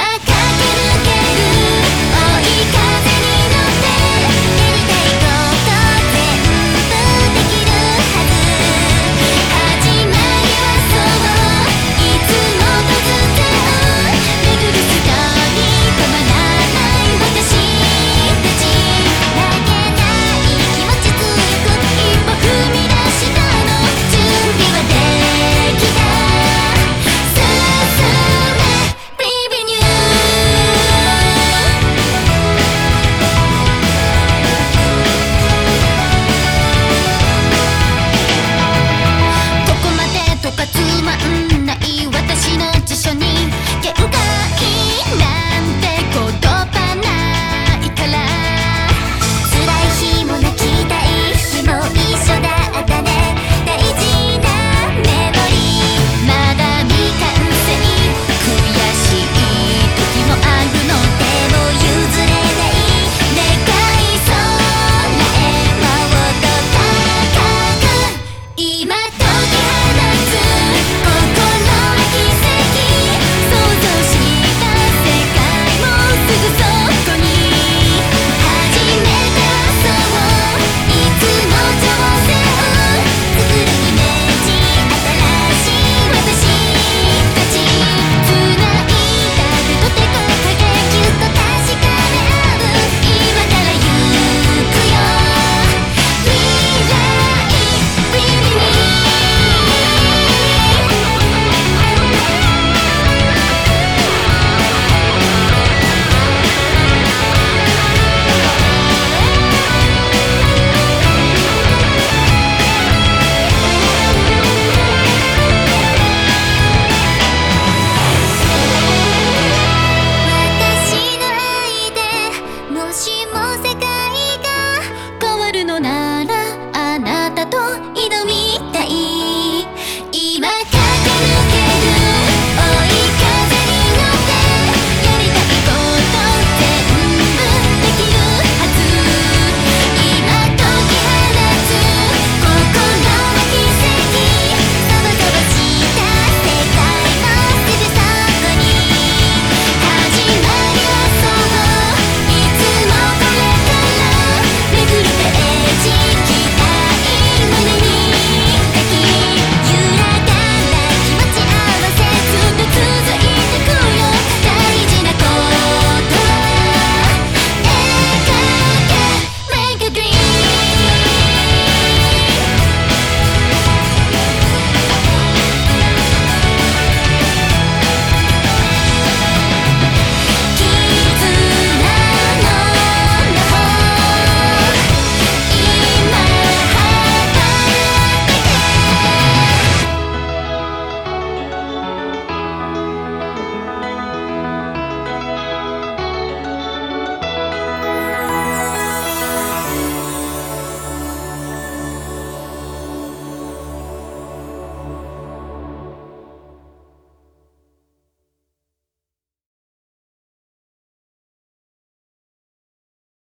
か close